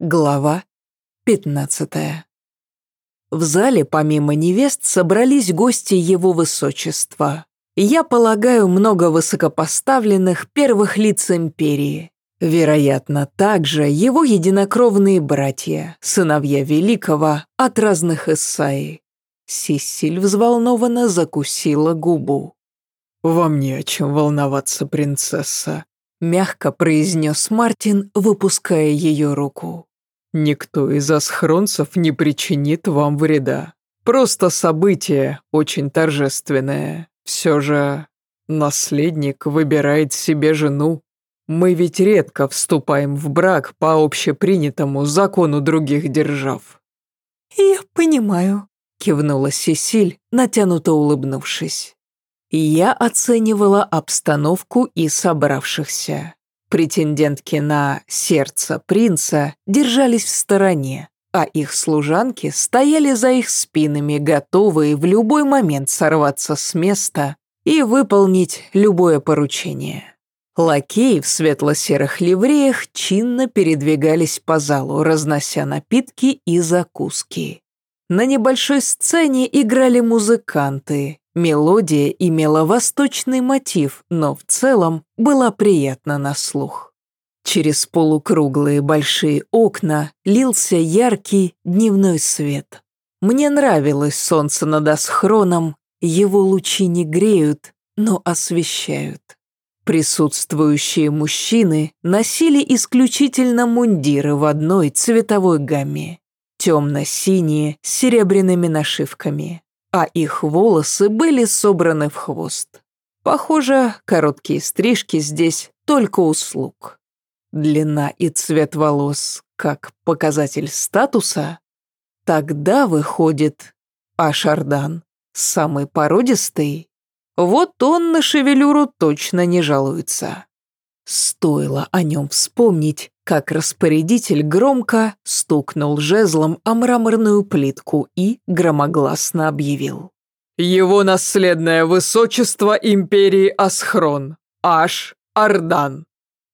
Глава 15 В зале помимо невест собрались гости его высочества. Я полагаю, много высокопоставленных первых лиц империи. Вероятно, также его единокровные братья, сыновья Великого от разных Исаи. Сисиль взволнованно закусила губу. «Вам не о чем волноваться, принцесса», — мягко произнес Мартин, выпуская ее руку. Никто из асхронцев не причинит вам вреда. Просто событие очень торжественное. Все же наследник выбирает себе жену. Мы ведь редко вступаем в брак по общепринятому закону других держав. «Я понимаю», — кивнула Сесиль, натянуто улыбнувшись. Я оценивала обстановку и собравшихся. Претендентки на сердце принца держались в стороне, а их служанки стояли за их спинами, готовые в любой момент сорваться с места и выполнить любое поручение. Лакеи в светло-серых ливреях чинно передвигались по залу, разнося напитки и закуски. На небольшой сцене играли музыканты, Мелодия имела восточный мотив, но в целом была приятна на слух. Через полукруглые большие окна лился яркий дневной свет. Мне нравилось солнце над асхроном, его лучи не греют, но освещают. Присутствующие мужчины носили исключительно мундиры в одной цветовой гамме. Темно-синие с серебряными нашивками а их волосы были собраны в хвост. Похоже, короткие стрижки здесь только услуг. Длина и цвет волос как показатель статуса? Тогда выходит Ашардан, самый породистый. Вот он на шевелюру точно не жалуется. Стоило о нем вспомнить, как распорядитель громко стукнул жезлом о мраморную плитку и громогласно объявил. «Его наследное высочество империи Асхрон, Аш Ардан».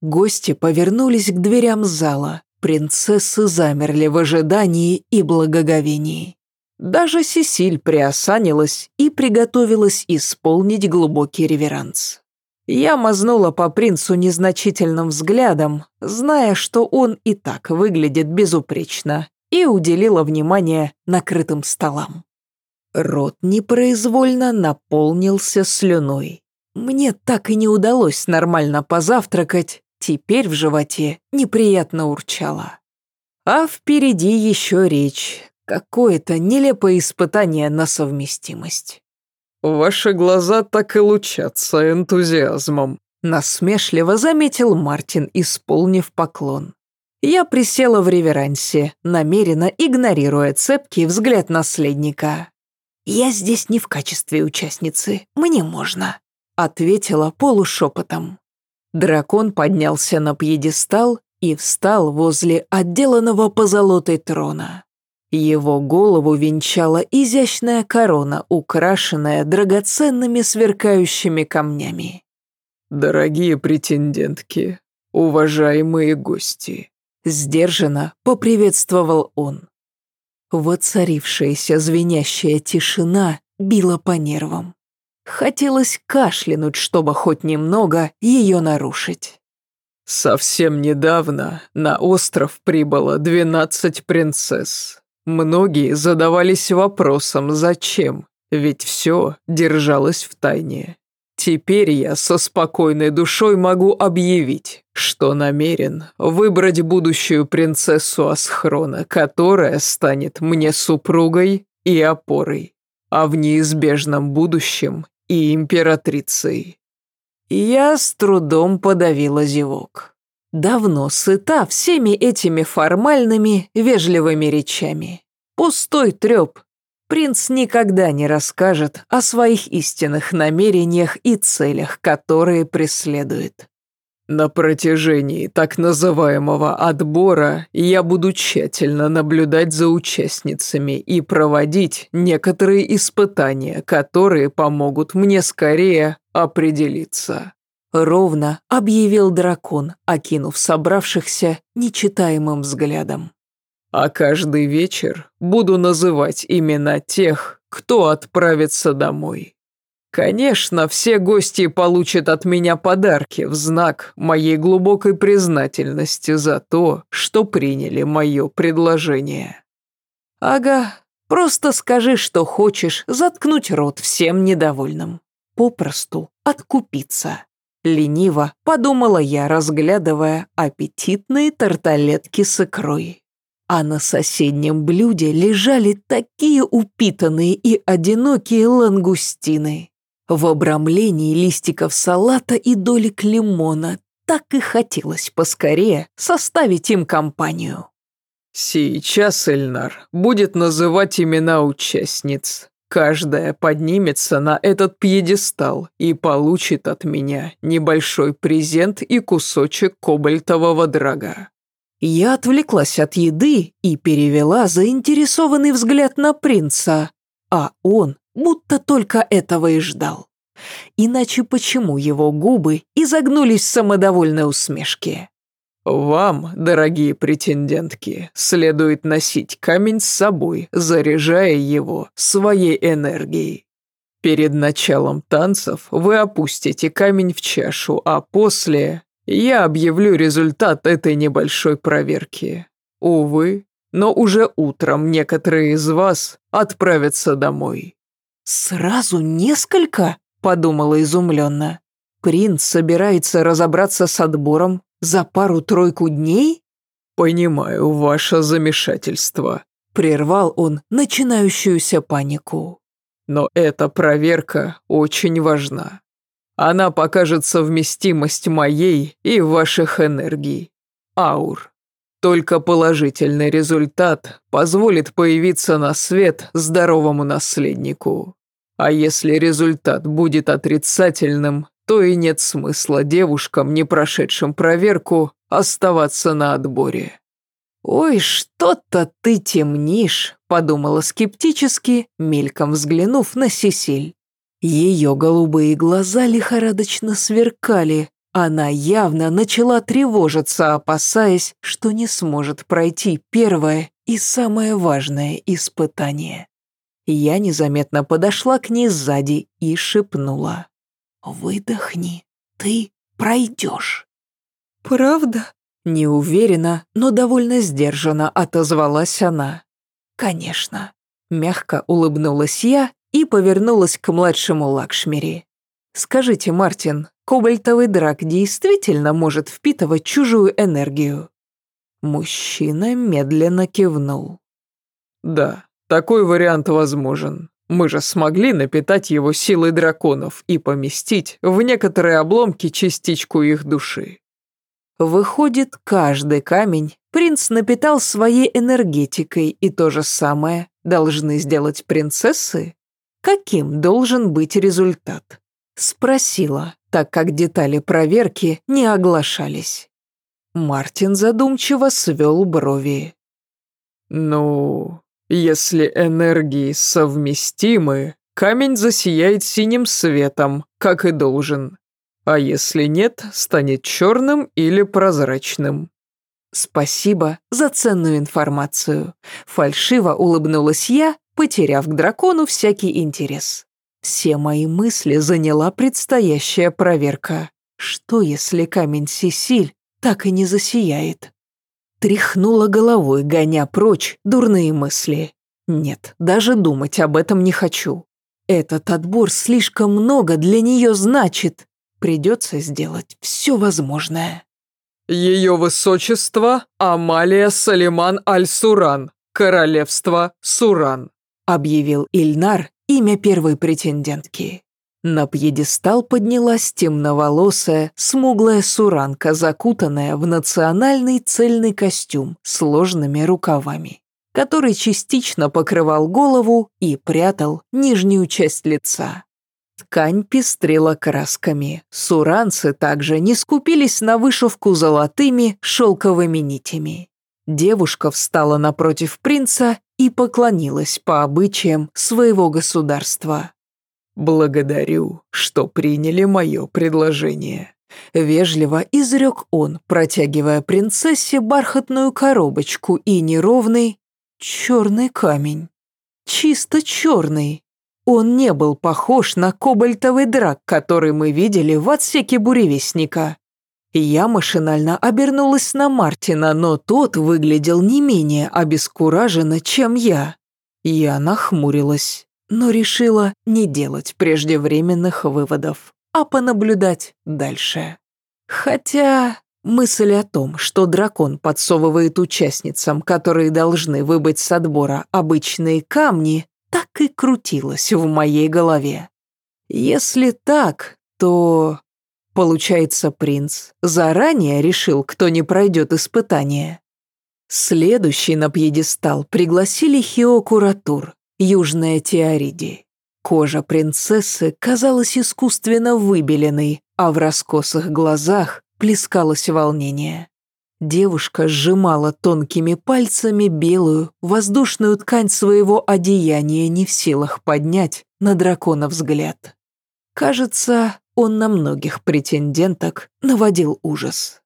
Гости повернулись к дверям зала, принцессы замерли в ожидании и благоговении. Даже Сесиль приосанилась и приготовилась исполнить глубокий реверанс. Я мазнула по принцу незначительным взглядом, зная, что он и так выглядит безупречно, и уделила внимание накрытым столам. Рот непроизвольно наполнился слюной. Мне так и не удалось нормально позавтракать, теперь в животе неприятно урчало. А впереди еще речь, какое-то нелепое испытание на совместимость. «Ваши глаза так и лучатся энтузиазмом», насмешливо заметил Мартин, исполнив поклон. Я присела в реверансе, намеренно игнорируя цепкий взгляд наследника. «Я здесь не в качестве участницы, мне можно», ответила полушепотом. Дракон поднялся на пьедестал и встал возле отделанного позолотой трона. Его голову венчала изящная корона, украшенная драгоценными сверкающими камнями. «Дорогие претендентки, уважаемые гости», — сдержанно поприветствовал он. Воцарившаяся звенящая тишина била по нервам. Хотелось кашлянуть, чтобы хоть немного ее нарушить. Совсем недавно на остров прибыло двенадцать принцесс. Многие задавались вопросом, зачем, ведь все держалось в тайне. Теперь я со спокойной душой могу объявить, что намерен выбрать будущую принцессу Асхрона, которая станет мне супругой и опорой, а в неизбежном будущем и императрицей. Я с трудом подавила зевок. Давно сыта всеми этими формальными, вежливыми речами. Пустой треп. Принц никогда не расскажет о своих истинных намерениях и целях, которые преследует. На протяжении так называемого отбора я буду тщательно наблюдать за участницами и проводить некоторые испытания, которые помогут мне скорее определиться. Ровно объявил дракон, окинув собравшихся нечитаемым взглядом. А каждый вечер буду называть имена тех, кто отправится домой. Конечно, все гости получат от меня подарки в знак моей глубокой признательности за то, что приняли мое предложение. Ага, просто скажи, что хочешь заткнуть рот всем недовольным. Попросту откупиться. Лениво подумала я, разглядывая аппетитные тарталетки с икрой. А на соседнем блюде лежали такие упитанные и одинокие лангустины. В обрамлении листиков салата и долек лимона так и хотелось поскорее составить им компанию. Сейчас Эльнар будет называть имена участниц. Каждая поднимется на этот пьедестал и получит от меня небольшой презент и кусочек кобальтового драга. Я отвлеклась от еды и перевела заинтересованный взгляд на принца, а он будто только этого и ждал. Иначе почему его губы изогнулись в самодовольной усмешке? «Вам, дорогие претендентки, следует носить камень с собой, заряжая его своей энергией. Перед началом танцев вы опустите камень в чашу, а после я объявлю результат этой небольшой проверки. Увы, но уже утром некоторые из вас отправятся домой. «Сразу несколько?» – подумала изумленно. «Принц собирается разобраться с отбором за пару-тройку дней?» «Понимаю ваше замешательство», – прервал он начинающуюся панику. «Но эта проверка очень важна. Она покажет совместимость моей и ваших энергий. Аур. Только положительный результат позволит появиться на свет здоровому наследнику. А если результат будет отрицательным, то и нет смысла девушкам, не прошедшим проверку, оставаться на отборе. «Ой, что-то ты темнишь», — подумала скептически, мельком взглянув на Сесиль. Ее голубые глаза лихорадочно сверкали, она явно начала тревожиться, опасаясь, что не сможет пройти первое и самое важное испытание. Я незаметно подошла к ней сзади и шепнула. «Выдохни, ты пройдешь». «Правда?» Неуверенно, но довольно сдержанно отозвалась она. «Конечно». Мягко улыбнулась я и повернулась к младшему Лакшмири. «Скажите, Мартин, кобальтовый драк действительно может впитывать чужую энергию?» Мужчина медленно кивнул. «Да, такой вариант возможен. Мы же смогли напитать его силой драконов и поместить в некоторые обломки частичку их души». Выходит, каждый камень принц напитал своей энергетикой, и то же самое должны сделать принцессы? Каким должен быть результат? Спросила, так как детали проверки не оглашались. Мартин задумчиво свел брови. «Ну, если энергии совместимы, камень засияет синим светом, как и должен. А если нет, станет черным или прозрачным». «Спасибо за ценную информацию», — фальшиво улыбнулась я, потеряв к дракону всякий интерес. Все мои мысли заняла предстоящая проверка. Что, если камень Сесиль так и не засияет? Тряхнула головой, гоня прочь дурные мысли. Нет, даже думать об этом не хочу. Этот отбор слишком много для нее значит. Придется сделать все возможное. Ее высочество Амалия Салиман Аль-Суран, королевство Суран, объявил Ильнар имя первой претендентки. На пьедестал поднялась темноволосая, смуглая суранка, закутанная в национальный цельный костюм с сложными рукавами, который частично покрывал голову и прятал нижнюю часть лица. Ткань пестрела красками. Суранцы также не скупились на вышивку золотыми шелковыми нитями. Девушка встала напротив принца и поклонилась по обычаям своего государства. «Благодарю, что приняли мое предложение. Вежливо изрек он, протягивая принцессе бархатную коробочку и неровный черный камень. Чисто черный. Он не был похож на кобальтовый драк, который мы видели в отсеке буревестника. Я машинально обернулась на Мартина, но тот выглядел не менее обескураженно, чем я. Я нахмурилась, но решила не делать преждевременных выводов, а понаблюдать дальше. Хотя мысль о том, что дракон подсовывает участницам, которые должны выбыть с отбора обычные камни, так и крутилась в моей голове. Если так, то... Получается, принц заранее решил, кто не пройдет испытание. Следующий на пьедестал пригласили Хиоку Ратур, южная Теориди. Кожа принцессы казалась искусственно выбеленной, а в раскосых глазах плескалось волнение. Девушка сжимала тонкими пальцами белую, воздушную ткань своего одеяния, не в силах поднять на дракона взгляд. Кажется, он на многих претенденток наводил ужас.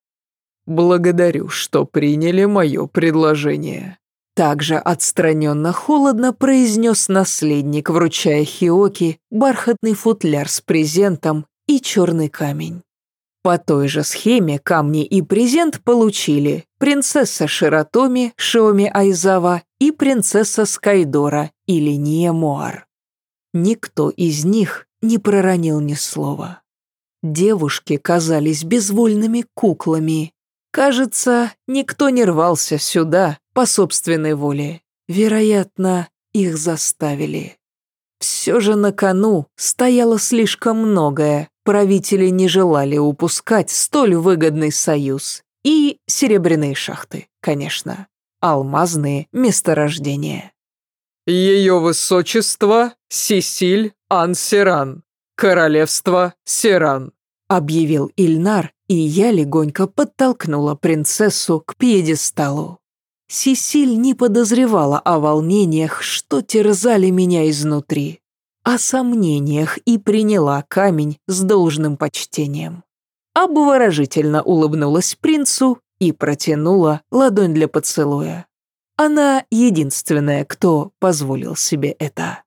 «Благодарю, что приняли мое предложение», также отстраненно холодно произнес наследник, вручая Хиоки бархатный футляр с презентом и черный камень. По той же схеме камни и презент получили принцесса Ширатоми Шиоми Айзава и принцесса Скайдора или Ния Муар. Никто из них не проронил ни слова. Девушки казались безвольными куклами. Кажется, никто не рвался сюда по собственной воле. Вероятно, их заставили. Все же на кону стояло слишком многое, правители не желали упускать столь выгодный союз. И серебряные шахты, конечно. Алмазные месторождения. Ее высочество Сисиль Ансеран, королевство Серан, объявил Ильнар, и я легонько подтолкнула принцессу к пьедесталу. Сисиль не подозревала о волнениях, что терзали меня изнутри о сомнениях и приняла камень с должным почтением. Обворожительно улыбнулась принцу и протянула ладонь для поцелуя. Она единственная, кто позволил себе это.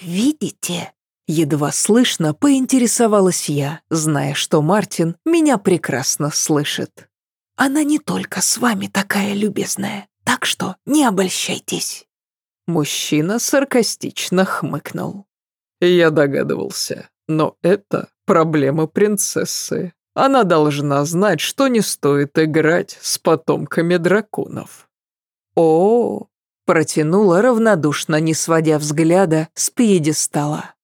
«Видите?» Едва слышно поинтересовалась я, зная, что Мартин меня прекрасно слышит. «Она не только с вами такая любезная, так что не обольщайтесь». Мужчина саркастично хмыкнул. Я догадывался, но это проблема принцессы. Она должна знать, что не стоит играть с потомками драконов. О, протянула равнодушно, не сводя взгляда с пьедестала.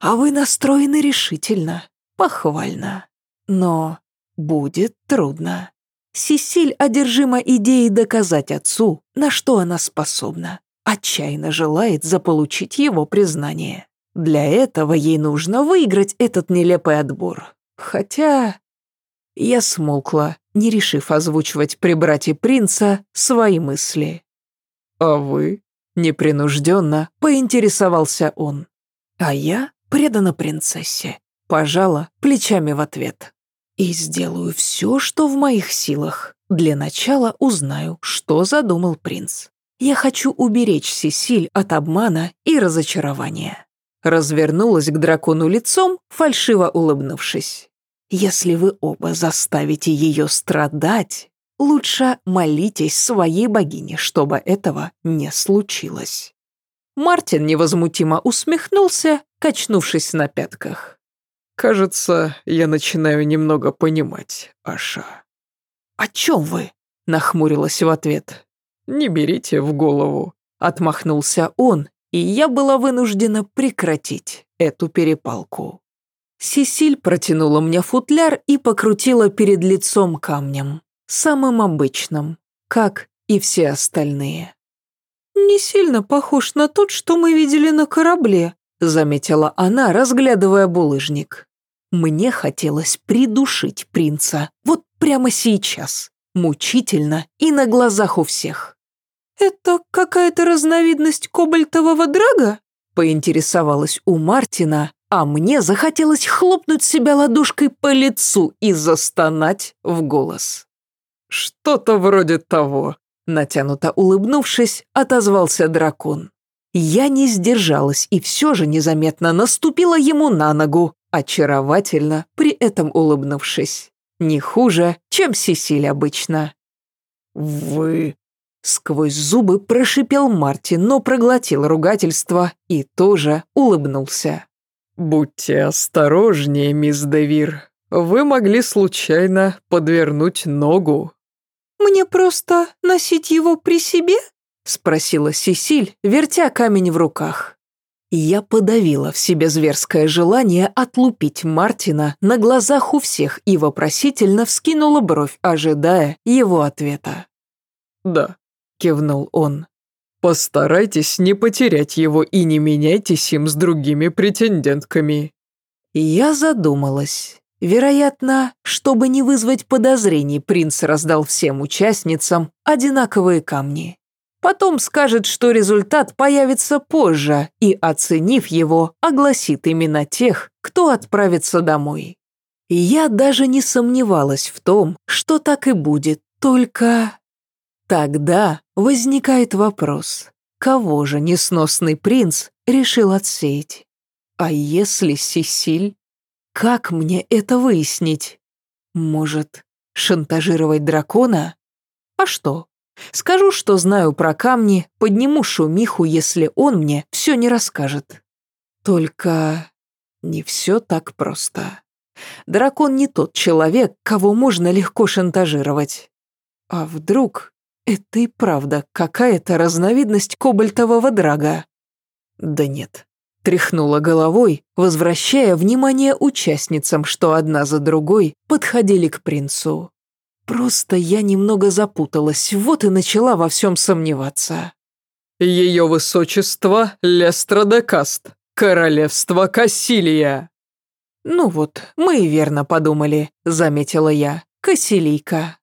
А вы настроены решительно, похвально. Но будет трудно. Сисиль одержима идеей доказать отцу, на что она способна. Отчаянно желает заполучить его признание. Для этого ей нужно выиграть этот нелепый отбор. Хотя... Я смолкла, не решив озвучивать при брате принца свои мысли. «А вы?» — непринужденно поинтересовался он. А я предана принцессе, пожала плечами в ответ. И сделаю все, что в моих силах. Для начала узнаю, что задумал принц. Я хочу уберечь Сесиль от обмана и разочарования развернулась к дракону лицом, фальшиво улыбнувшись. «Если вы оба заставите ее страдать, лучше молитесь своей богине, чтобы этого не случилось». Мартин невозмутимо усмехнулся, качнувшись на пятках. «Кажется, я начинаю немного понимать, Аша». «О чем вы?» — нахмурилась в ответ. «Не берите в голову», — отмахнулся он и я была вынуждена прекратить эту перепалку. Сесиль протянула мне футляр и покрутила перед лицом камнем, самым обычным, как и все остальные. «Не сильно похож на тот, что мы видели на корабле», заметила она, разглядывая булыжник. Мне хотелось придушить принца, вот прямо сейчас, мучительно и на глазах у всех. «Это какая-то разновидность кобальтового драга?» поинтересовалась у Мартина, а мне захотелось хлопнуть себя ладошкой по лицу и застонать в голос. «Что-то вроде того», — натянуто улыбнувшись, отозвался дракон. Я не сдержалась и все же незаметно наступила ему на ногу, очаровательно при этом улыбнувшись. Не хуже, чем Сесиль обычно. «Вы...» Сквозь зубы прошипел Мартин, но проглотил ругательство и тоже улыбнулся. «Будьте осторожнее, мисс Девир. Вы могли случайно подвернуть ногу». «Мне просто носить его при себе?» Спросила Сесиль, вертя камень в руках. Я подавила в себе зверское желание отлупить Мартина на глазах у всех и вопросительно вскинула бровь, ожидая его ответа. «Да», — кивнул он. «Постарайтесь не потерять его и не меняйтесь им с другими претендентками». Я задумалась. Вероятно, чтобы не вызвать подозрений, принц раздал всем участницам одинаковые камни. Потом скажет, что результат появится позже и, оценив его, огласит именно тех, кто отправится домой. Я даже не сомневалась в том, что так и будет, только... Тогда возникает вопрос, кого же несносный принц решил отсеять? А если Сесиль? Как мне это выяснить? Может, шантажировать дракона? А что? Скажу, что знаю про камни, подниму шумиху, если он мне все не расскажет. Только не все так просто. Дракон не тот человек, кого можно легко шантажировать. А вдруг это и правда какая-то разновидность кобальтового драга. Да нет. Тряхнула головой, возвращая внимание участницам, что одна за другой подходили к принцу. Просто я немного запуталась, вот и начала во всем сомневаться. «Ее высочество Лестра де Каст, королевство Кассилия». «Ну вот, мы и верно подумали», — заметила я. «Кассилийка».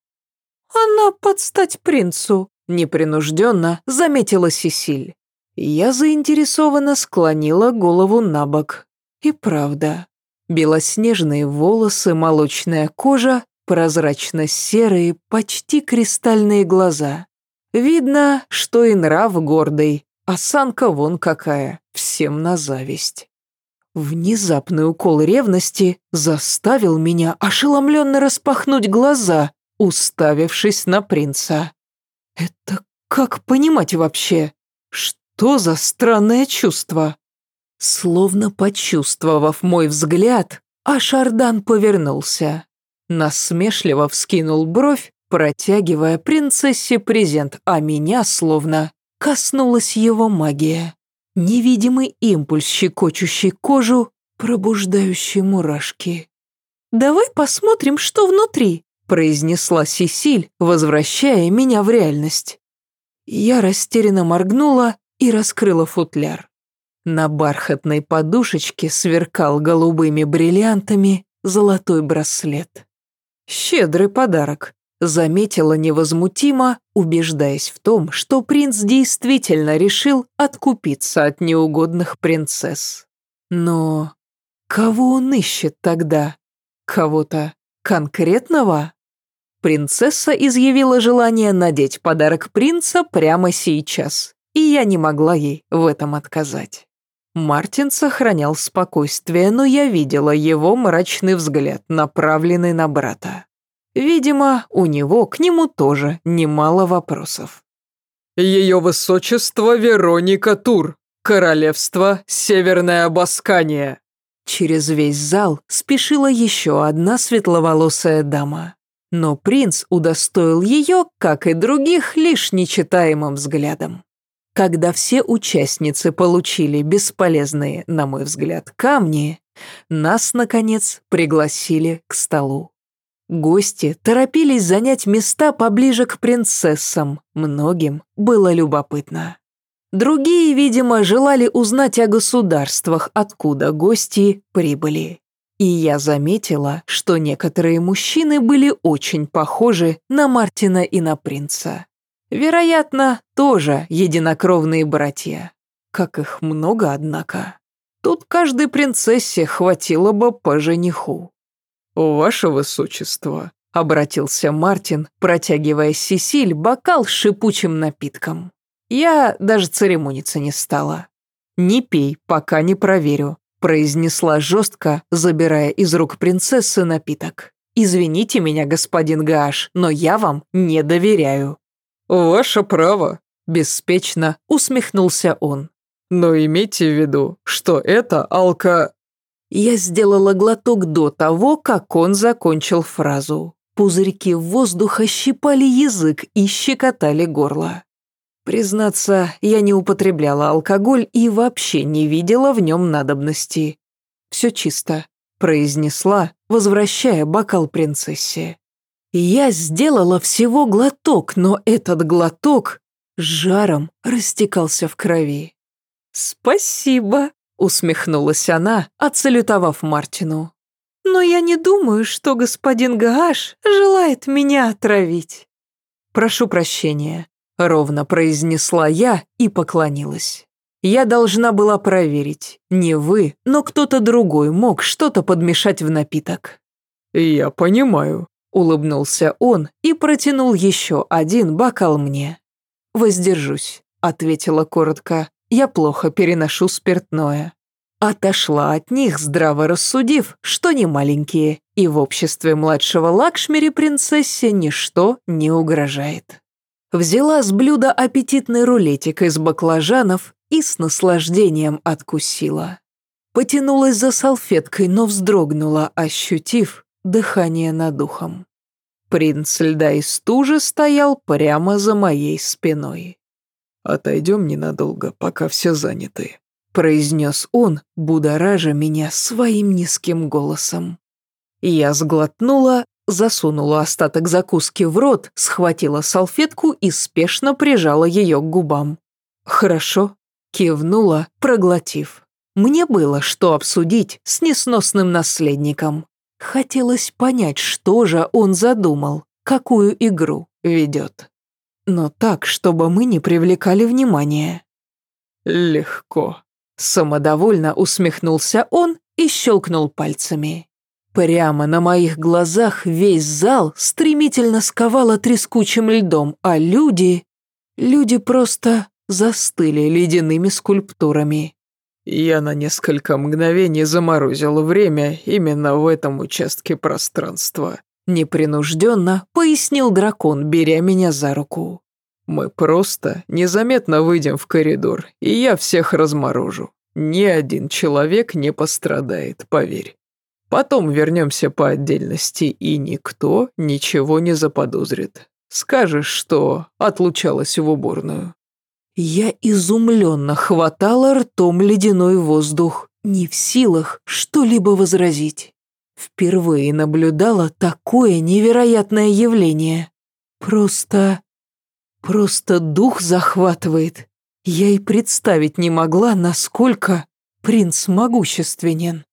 «Она под стать принцу», — непринужденно заметила Сесиль. Я заинтересованно склонила голову на бок. И правда, белоснежные волосы, молочная кожа, прозрачно-серые, почти кристальные глаза. Видно, что и нрав гордый, осанка вон какая, всем на зависть. Внезапный укол ревности заставил меня ошеломленно распахнуть глаза уставившись на принца. «Это как понимать вообще? Что за странное чувство?» Словно почувствовав мой взгляд, Ашардан повернулся. Насмешливо вскинул бровь, протягивая принцессе презент, а меня словно коснулась его магия. Невидимый импульс, щекочущий кожу, пробуждающий мурашки. «Давай посмотрим, что внутри», произнесла Сесиль, возвращая меня в реальность. Я растерянно моргнула и раскрыла футляр. На бархатной подушечке сверкал голубыми бриллиантами золотой браслет. Щедрый подарок, заметила невозмутимо, убеждаясь в том, что принц действительно решил откупиться от неугодных принцесс. Но кого он ищет тогда? Кого-то конкретного? Принцесса изъявила желание надеть подарок принца прямо сейчас, и я не могла ей в этом отказать. Мартин сохранял спокойствие, но я видела его мрачный взгляд, направленный на брата. Видимо, у него к нему тоже немало вопросов. «Ее высочество Вероника Тур, королевство Северная Баскания». Через весь зал спешила еще одна светловолосая дама но принц удостоил ее, как и других, лишь нечитаемым взглядом. Когда все участницы получили бесполезные, на мой взгляд, камни, нас, наконец, пригласили к столу. Гости торопились занять места поближе к принцессам, многим было любопытно. Другие, видимо, желали узнать о государствах, откуда гости прибыли. И я заметила, что некоторые мужчины были очень похожи на Мартина и на принца. Вероятно, тоже единокровные братья. Как их много, однако. Тут каждой принцессе хватило бы по жениху. «Ваше высочество», — обратился Мартин, протягивая Сесиль бокал с шипучим напитком. Я даже церемониться не стала. «Не пей, пока не проверю», — произнесла жестко, забирая из рук принцессы напиток. «Извините меня, господин Гааш, но я вам не доверяю». «Ваше право», — беспечно усмехнулся он. «Но имейте в виду, что это алка...» Я сделала глоток до того, как он закончил фразу. Пузырьки воздуха щипали язык и щекотали горло. Признаться, я не употребляла алкоголь и вообще не видела в нем надобности. «Все чисто», — произнесла, возвращая бокал принцессе. Я сделала всего глоток, но этот глоток жаром растекался в крови. «Спасибо», — усмехнулась она, отсалютовав Мартину. «Но я не думаю, что господин Гааш желает меня отравить». «Прошу прощения», Ровно произнесла я и поклонилась. Я должна была проверить, не вы, но кто-то другой мог что-то подмешать в напиток. «Я понимаю», — улыбнулся он и протянул еще один бокал мне. «Воздержусь», — ответила коротко, — «я плохо переношу спиртное». Отошла от них, здраво рассудив, что не маленькие, и в обществе младшего Лакшмири принцессе ничто не угрожает. Взяла с блюда аппетитный рулетик из баклажанов и с наслаждением откусила. Потянулась за салфеткой, но вздрогнула, ощутив дыхание над ухом. Принц льда и стужи стоял прямо за моей спиной. «Отойдем ненадолго, пока все заняты», — произнес он, будоража меня своим низким голосом. Я сглотнула засунула остаток закуски в рот, схватила салфетку и спешно прижала ее к губам. «Хорошо», — кивнула, проглотив. Мне было что обсудить с несносным наследником. Хотелось понять, что же он задумал, какую игру ведет. Но так, чтобы мы не привлекали внимания. «Легко», — самодовольно усмехнулся он и щелкнул пальцами. Прямо на моих глазах весь зал стремительно сковало трескучим льдом, а люди... Люди просто застыли ледяными скульптурами. Я на несколько мгновений заморозил время именно в этом участке пространства. Непринужденно пояснил дракон, беря меня за руку. Мы просто незаметно выйдем в коридор, и я всех разморожу. Ни один человек не пострадает, поверь. Потом вернемся по отдельности, и никто ничего не заподозрит. Скажешь, что отлучалась в уборную». Я изумленно хватала ртом ледяной воздух, не в силах что-либо возразить. Впервые наблюдала такое невероятное явление. Просто... просто дух захватывает. Я и представить не могла, насколько принц могущественен.